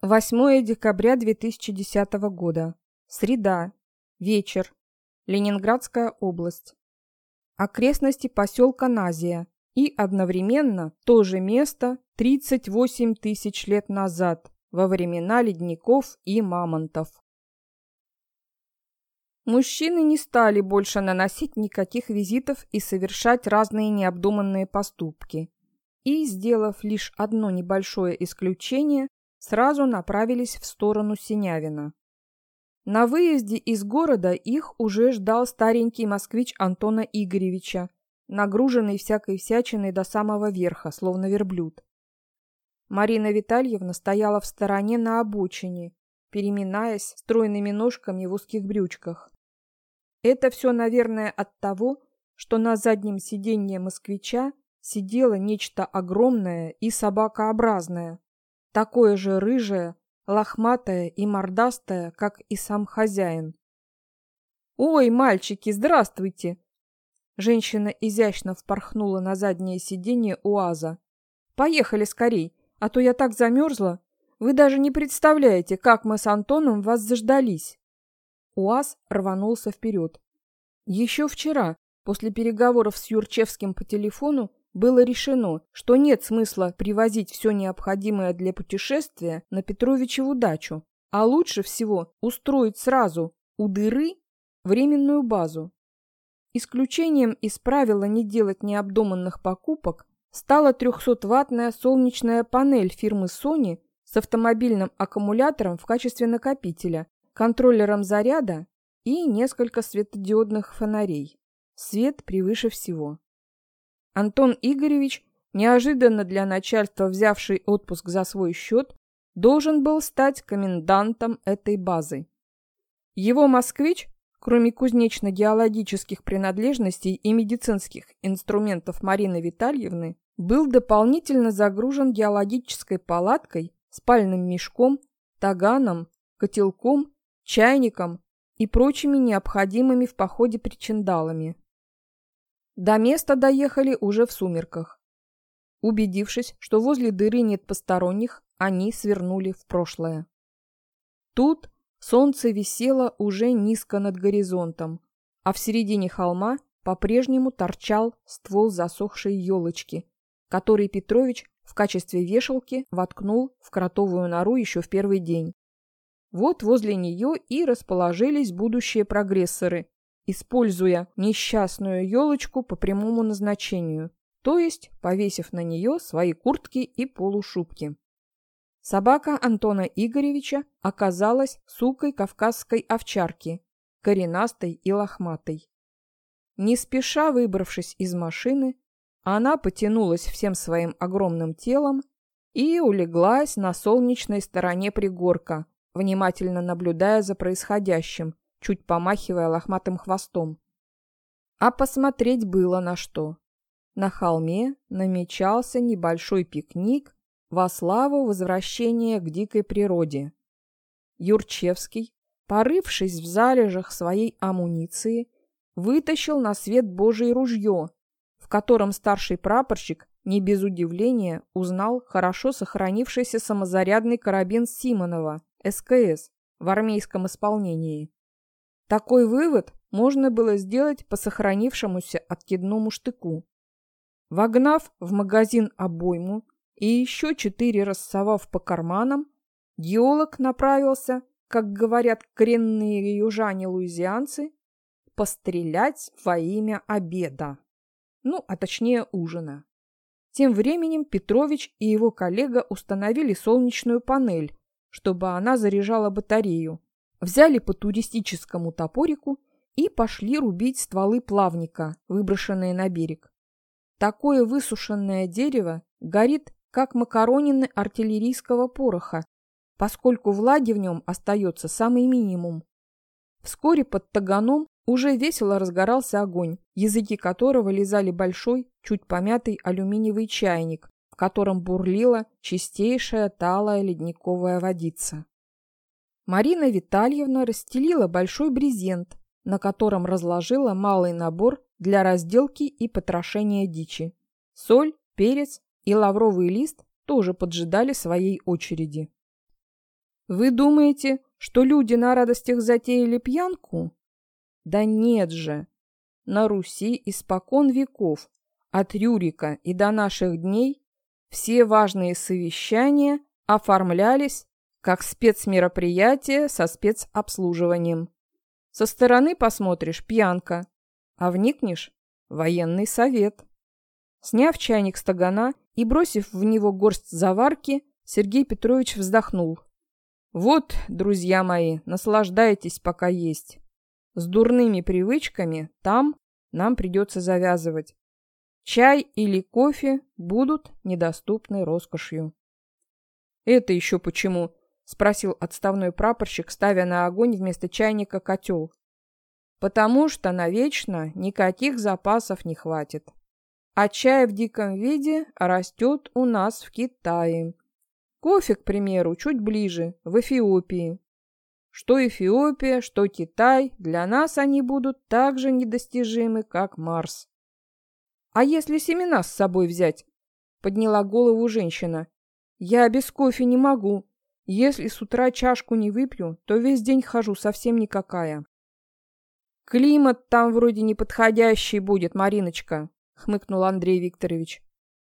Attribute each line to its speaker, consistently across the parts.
Speaker 1: 8 декабря 2010 года. Среда. Вечер. Ленинградская область. Окрестности поселка Назия. И одновременно то же место 38 тысяч лет назад, во времена ледников и мамонтов. Мужчины не стали больше наносить никаких визитов и совершать разные необдуманные поступки. И, сделав лишь одно небольшое исключение, сразу направились в сторону Синявина. На выезде из города их уже ждал старенький москвич Антона Игоревича, нагруженный всякой всячиной до самого верха, словно верблюд. Марина Витальевна стояла в стороне на обочине, переминаясь стройными ножками в узких брючках. Это все, наверное, от того, что на заднем сиденье москвича сидело нечто огромное и собакообразное, такое же рыжее, лохматое и мордастое, как и сам хозяин. «Ой, мальчики, здравствуйте!» Женщина изящно впорхнула на заднее сиденье УАЗа. «Поехали скорей, а то я так замерзла. Вы даже не представляете, как мы с Антоном вас заждались!» УАЗ рванулся вперед. Еще вчера, после переговоров с Юрчевским по телефону, было решено, что нет смысла привозить все необходимое для путешествия на Петровичеву дачу, а лучше всего устроить сразу у дыры временную базу. Исключением из правила не делать необдуманных покупок стала 300-ваттная солнечная панель фирмы Sony с автомобильным аккумулятором в качестве накопителя, контроллером заряда и несколько светодиодных фонарей. Свет превыше всего. Антон Игоревич, неожиданно для начальства взявший отпуск за свой счет, должен был стать комендантом этой базы. Его москвич, кроме кузнечно-геологических принадлежностей и медицинских инструментов Марины Витальевны, был дополнительно загружен геологической палаткой, спальным мешком, таганом, котелком, чайником и прочими необходимыми в походе причиндалами. До места доехали уже в сумерках. Убедившись, что возле дыры нет посторонних, они свернули в прошлое. Тут солнце висело уже низко над горизонтом, а в середине холма по-прежнему торчал ствол засохшей елочки, который Петрович в качестве вешалки воткнул в кротовую нору еще в первый день. Вот возле нее и расположились будущие прогрессоры, используя несчастную елочку по прямому назначению, то есть повесив на нее свои куртки и полушубки. Собака Антона Игоревича оказалась сукой кавказской овчарки, коренастой и лохматой. Не спеша выбравшись из машины, она потянулась всем своим огромным телом и улеглась на солнечной стороне пригорка, внимательно наблюдая за происходящим чуть помахивая лохматым хвостом. А посмотреть было на что. На холме намечался небольшой пикник во славу возвращения к дикой природе. Юрчевский, порывшись в залежах своей амуниции, вытащил на свет Божий ружье, в котором старший прапорщик не без удивления узнал хорошо сохранившийся самозарядный карабин Симонова, СКС, в армейском исполнении. Такой вывод можно было сделать по сохранившемуся откидному штыку. Вогнав в магазин обойму и еще четыре рассовав по карманам, геолог направился, как говорят коренные южане-луизианцы, пострелять во имя обеда. Ну, а точнее ужина. Тем временем Петрович и его коллега установили солнечную панель, чтобы она заряжала батарею, взяли по туристическому топорику и пошли рубить стволы плавника, выброшенные на берег. Такое высушенное дерево горит, как макаронины артиллерийского пороха, поскольку влаги в нем остается самый минимум. Вскоре под таганом уже весело разгорался огонь, языки которого лизали большой, чуть помятый алюминиевый чайник, в котором бурлила чистейшая талая ледниковая водица. Марина Витальевна расстелила большой брезент, на котором разложила малый набор для разделки и потрошения дичи. Соль, перец и лавровый лист тоже поджидали своей очереди. Вы думаете, что люди на радостях затеяли пьянку? Да нет же. На Руси испокон веков, от Рюрика и до наших дней, все важные совещания оформлялись как спецмероприятие со спецобслуживанием. Со стороны посмотришь – пьянка, а вникнешь – военный совет. Сняв чайник стагана и бросив в него горсть заварки, Сергей Петрович вздохнул. «Вот, друзья мои, наслаждайтесь, пока есть. С дурными привычками там нам придется завязывать. Чай или кофе будут недоступны роскошью». «Это еще почему?» — спросил отставной прапорщик, ставя на огонь вместо чайника котел. «Потому что навечно никаких запасов не хватит. А чай в диком виде растет у нас в Китае. Кофе, к примеру, чуть ближе, в Эфиопии. Что Эфиопия, что Китай, для нас они будут так же недостижимы, как Марс. А если семена с собой взять? Подняла голову женщина. Я без кофе не могу. Если с утра чашку не выпью, то весь день хожу совсем никакая. Климат там вроде неподходящий будет, Мариночка, хмыкнул Андрей Викторович.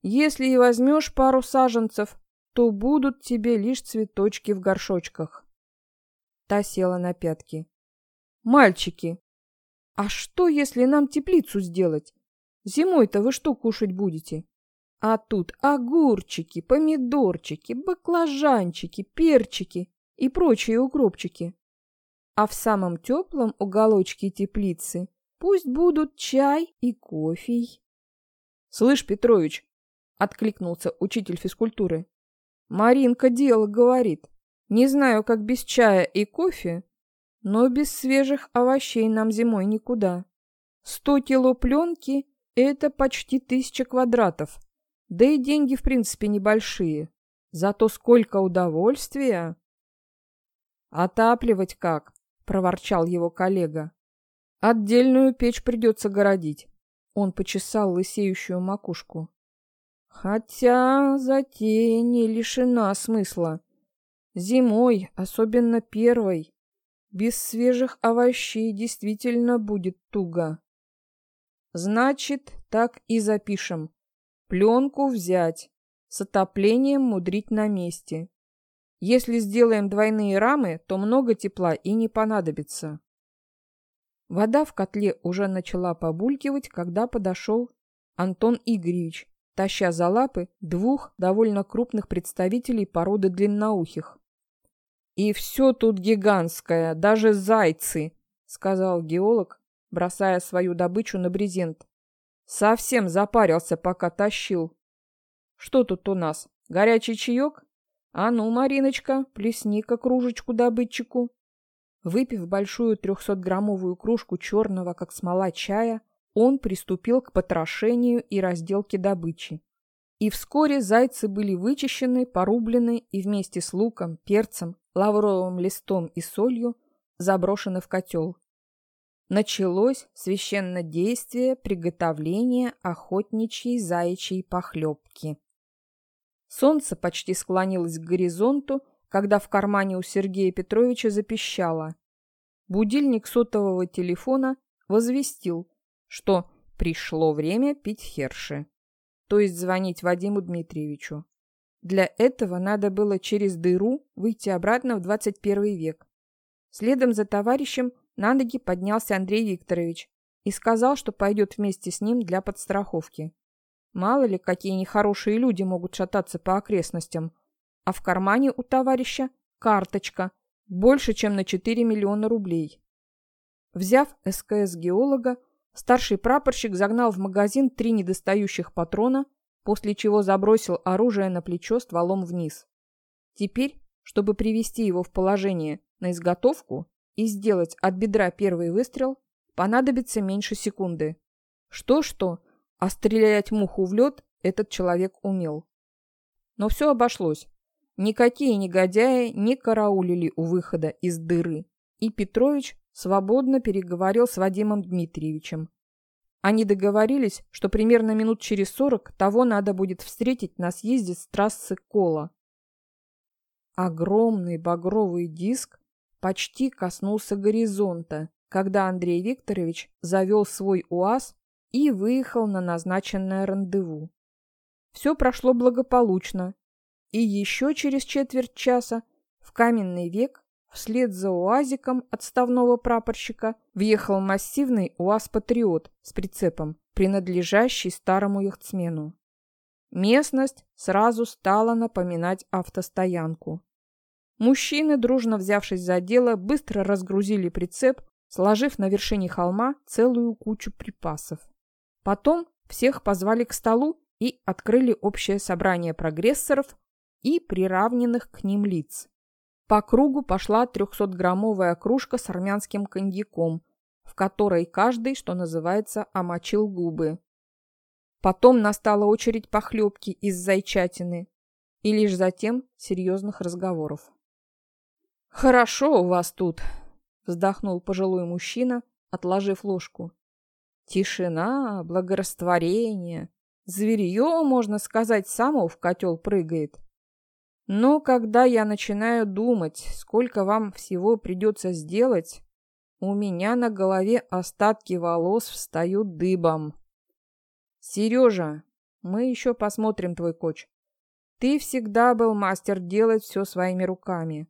Speaker 1: Если и возьмешь пару саженцев, то будут тебе лишь цветочки в горшочках. Та села на пятки. Мальчики, а что, если нам теплицу сделать? Зимой-то вы что кушать будете? А тут огурчики, помидорчики, баклажанчики, перчики и прочие укропчики. А в самом теплом уголочке теплицы пусть будут чай и кофе. — Слышь, Петрович, — откликнулся учитель физкультуры, — Маринка дело говорит. Не знаю, как без чая и кофе, но без свежих овощей нам зимой никуда. Сто кило пленки — это почти тысяча квадратов. Да и деньги, в принципе, небольшие. Зато сколько удовольствия! «Отапливать как?» — проворчал его коллега. «Отдельную печь придется городить». Он почесал лысеющую макушку. «Хотя затея не лишена смысла. Зимой, особенно первой, без свежих овощей действительно будет туго. Значит, так и запишем. Пленку взять. С отоплением мудрить на месте. Если сделаем двойные рамы, то много тепла и не понадобится. Вода в котле уже начала побулькивать, когда подошел Антон Игоревич, таща за лапы двух довольно крупных представителей породы длинноухих. «И все тут гигантское, даже зайцы», — сказал геолог, бросая свою добычу на брезент. Совсем запарился, пока тащил. Что тут у нас? Горячий чаек? А ну, Мариночка, плесни-ка кружечку добытчику. Выпив большую трехсотграммовую кружку черного, как смола, чая, он приступил к потрошению и разделке добычи. И вскоре зайцы были вычищены, порублены и вместе с луком, перцем, лавровым листом и солью заброшены в котел началось священное действие приготовления охотничьей заячьей похлебки. Солнце почти склонилось к горизонту, когда в кармане у Сергея Петровича запищало. Будильник сотового телефона возвестил, что пришло время пить херши, то есть звонить Вадиму Дмитриевичу. Для этого надо было через дыру выйти обратно в 21 век. Следом за товарищем на ноги поднялся Андрей Викторович и сказал, что пойдет вместе с ним для подстраховки. Мало ли, какие нехорошие люди могут шататься по окрестностям. А в кармане у товарища карточка, больше, чем на 4 миллиона рублей. Взяв СКС геолога, старший прапорщик загнал в магазин три недостающих патрона, после чего забросил оружие на плечо стволом вниз. Теперь, чтобы привести его в положение на изготовку, и сделать от бедра первый выстрел понадобится меньше секунды. Что-что, а стрелять муху в лед этот человек умел. Но все обошлось. Никакие негодяи не караулили у выхода из дыры, и Петрович свободно переговорил с Вадимом Дмитриевичем. Они договорились, что примерно минут через сорок того надо будет встретить на съезде с трассы Кола. Огромный багровый диск почти коснулся горизонта, когда Андрей Викторович завел свой УАЗ и выехал на назначенное рандеву. Все прошло благополучно, и еще через четверть часа в каменный век вслед за УАЗиком отставного прапорщика въехал массивный УАЗ-патриот с прицепом, принадлежащий старому яхтсмену. Местность сразу стала напоминать автостоянку. Мужчины, дружно взявшись за дело, быстро разгрузили прицеп, сложив на вершине холма целую кучу припасов. Потом всех позвали к столу и открыли общее собрание прогрессоров и приравненных к ним лиц. По кругу пошла 300-граммовая кружка с армянским коньяком, в которой каждый, что называется, омочил губы. Потом настала очередь похлебки из зайчатины и лишь затем серьезных разговоров. «Хорошо у вас тут», — вздохнул пожилой мужчина, отложив ложку. «Тишина, благорастворение, зверье, можно сказать, само в котел прыгает. Но когда я начинаю думать, сколько вам всего придется сделать, у меня на голове остатки волос встают дыбом. Сережа, мы еще посмотрим твой коч. Ты всегда был мастер делать все своими руками.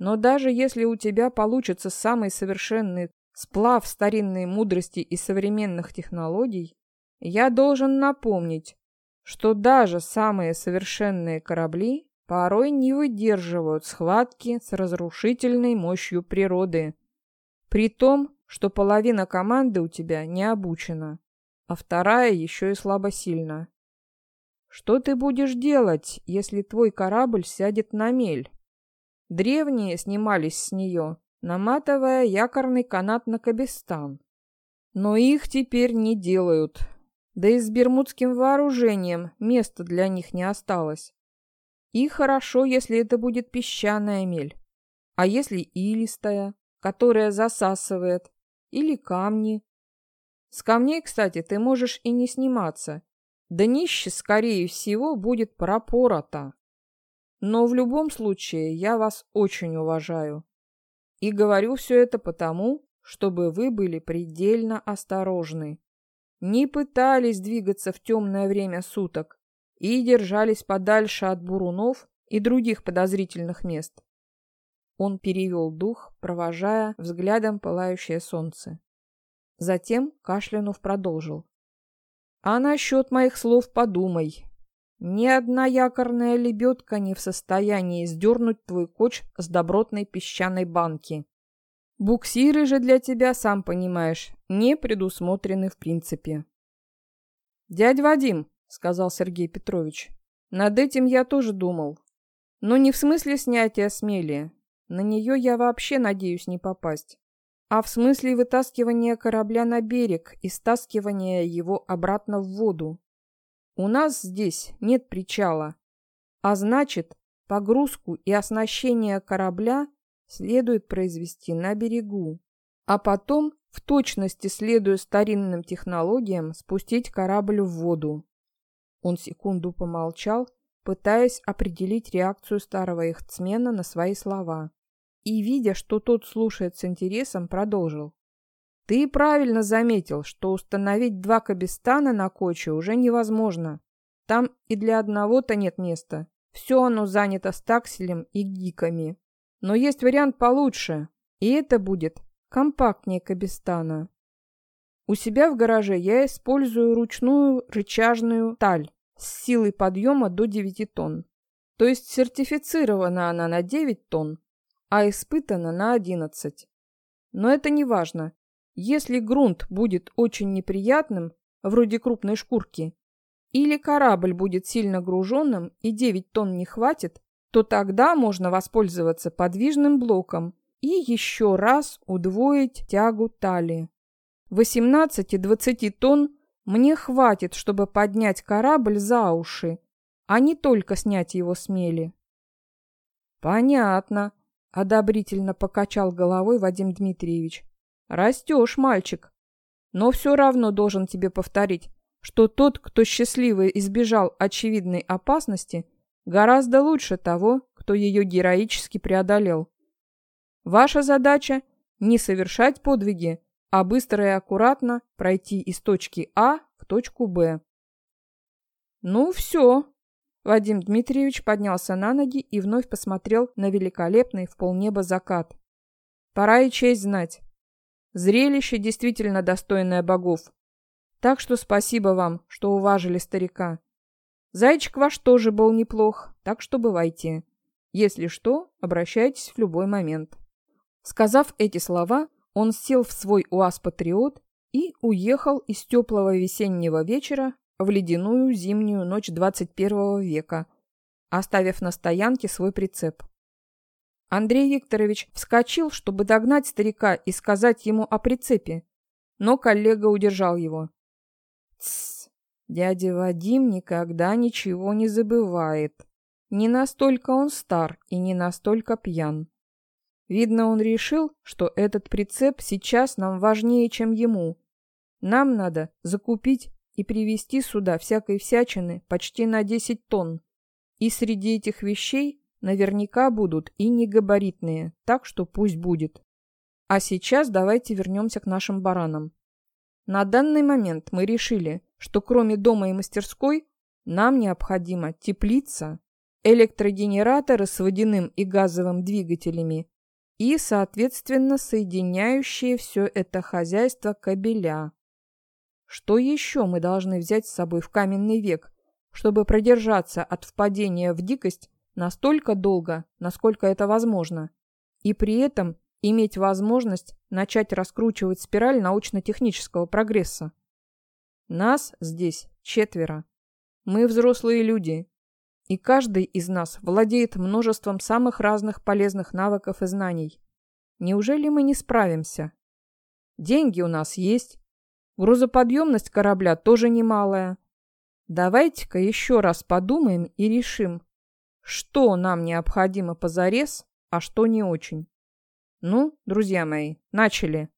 Speaker 1: Но даже если у тебя получится самый совершенный сплав старинной мудрости и современных технологий, я должен напомнить, что даже самые совершенные корабли порой не выдерживают схватки с разрушительной мощью природы. При том, что половина команды у тебя не обучена, а вторая еще и слабосильна. Что ты будешь делать, если твой корабль сядет на мель? Древние снимались с нее, наматывая якорный канат на Кабистан. Но их теперь не делают. Да и с бермудским вооружением места для них не осталось. И хорошо, если это будет песчаная мель. А если илистая, которая засасывает, или камни. С камней, кстати, ты можешь и не сниматься. Днище, скорее всего, будет пропорото. Но в любом случае я вас очень уважаю. И говорю все это потому, чтобы вы были предельно осторожны. Не пытались двигаться в темное время суток, и держались подальше от бурунов и других подозрительных мест. Он перевел дух, провожая взглядом пылающее солнце. Затем, кашлянув, продолжил. «А насчет моих слов подумай. Ни одна якорная лебедка не в состоянии сдернуть твой коч с добротной песчаной банки. Буксиры же для тебя, сам понимаешь, не предусмотрены в принципе». «Дядь Вадим», сказал Сергей Петрович. Над этим я тоже думал. Но не в смысле снятия смели. На нее я вообще надеюсь не попасть. А в смысле вытаскивания корабля на берег и стаскивания его обратно в воду. У нас здесь нет причала. А значит, погрузку и оснащение корабля следует произвести на берегу. А потом, в точности следуя старинным технологиям, спустить корабль в воду. Он секунду помолчал, пытаясь определить реакцию старого яхтсмена на свои слова. И, видя, что тот слушает с интересом, продолжил. «Ты правильно заметил, что установить два кабистана на коче уже невозможно. Там и для одного-то нет места. Все оно занято стакселем и гиками. Но есть вариант получше, и это будет компактнее кабистана. У себя в гараже я использую ручную рычажную таль с силой подъема до 9 тонн. То есть сертифицирована она на 9 тонн, а испытана на 11. Но это не важно. Если грунт будет очень неприятным, вроде крупной шкурки, или корабль будет сильно груженным и 9 тонн не хватит, то тогда можно воспользоваться подвижным блоком и еще раз удвоить тягу талии. 18-20 тонн мне хватит, чтобы поднять корабль за уши, а не только снять его с мели. Понятно, одобрительно покачал головой Вадим Дмитриевич. Растешь, мальчик. Но все равно должен тебе повторить, что тот, кто счастливо избежал очевидной опасности, гораздо лучше того, кто ее героически преодолел. Ваша задача – не совершать подвиги, а быстро и аккуратно пройти из точки А в точку Б. Ну все. Вадим Дмитриевич поднялся на ноги и вновь посмотрел на великолепный в полнеба закат. Пора и честь знать. Зрелище действительно достойное богов. Так что спасибо вам, что уважили старика. Зайчик ваш тоже был неплох, так что бывайте. Если что, обращайтесь в любой момент. Сказав эти слова, он сел в свой УАЗ-патриот и уехал из теплого весеннего вечера в ледяную зимнюю ночь 21 века, оставив на стоянке свой прицеп. Андрей Викторович вскочил, чтобы догнать старика и сказать ему о прицепе, но коллега удержал его. «Тссс, дядя Вадим никогда ничего не забывает. Не настолько он стар и не настолько пьян. Видно, он решил, что этот прицеп сейчас нам важнее, чем ему. Нам надо закупить и привезти сюда всякой всячины почти на 10 тонн. И среди этих вещей наверняка будут и негабаритные, так что пусть будет. А сейчас давайте вернемся к нашим баранам. На данный момент мы решили, что кроме дома и мастерской нам необходима теплица, электрогенераторы с водяным и газовым двигателями и, соответственно, соединяющие все это хозяйство кабеля. Что еще мы должны взять с собой в каменный век, чтобы продержаться от впадения в дикость настолько долго, насколько это возможно, и при этом иметь возможность начать раскручивать спираль научно-технического прогресса? Нас здесь четверо. Мы взрослые люди, и каждый из нас владеет множеством самых разных полезных навыков и знаний. Неужели мы не справимся? Деньги у нас есть. Грузоподъемность корабля тоже немалая. Давайте-ка еще раз подумаем и решим, что нам необходимо позарез, а что не очень. Ну, друзья мои, начали.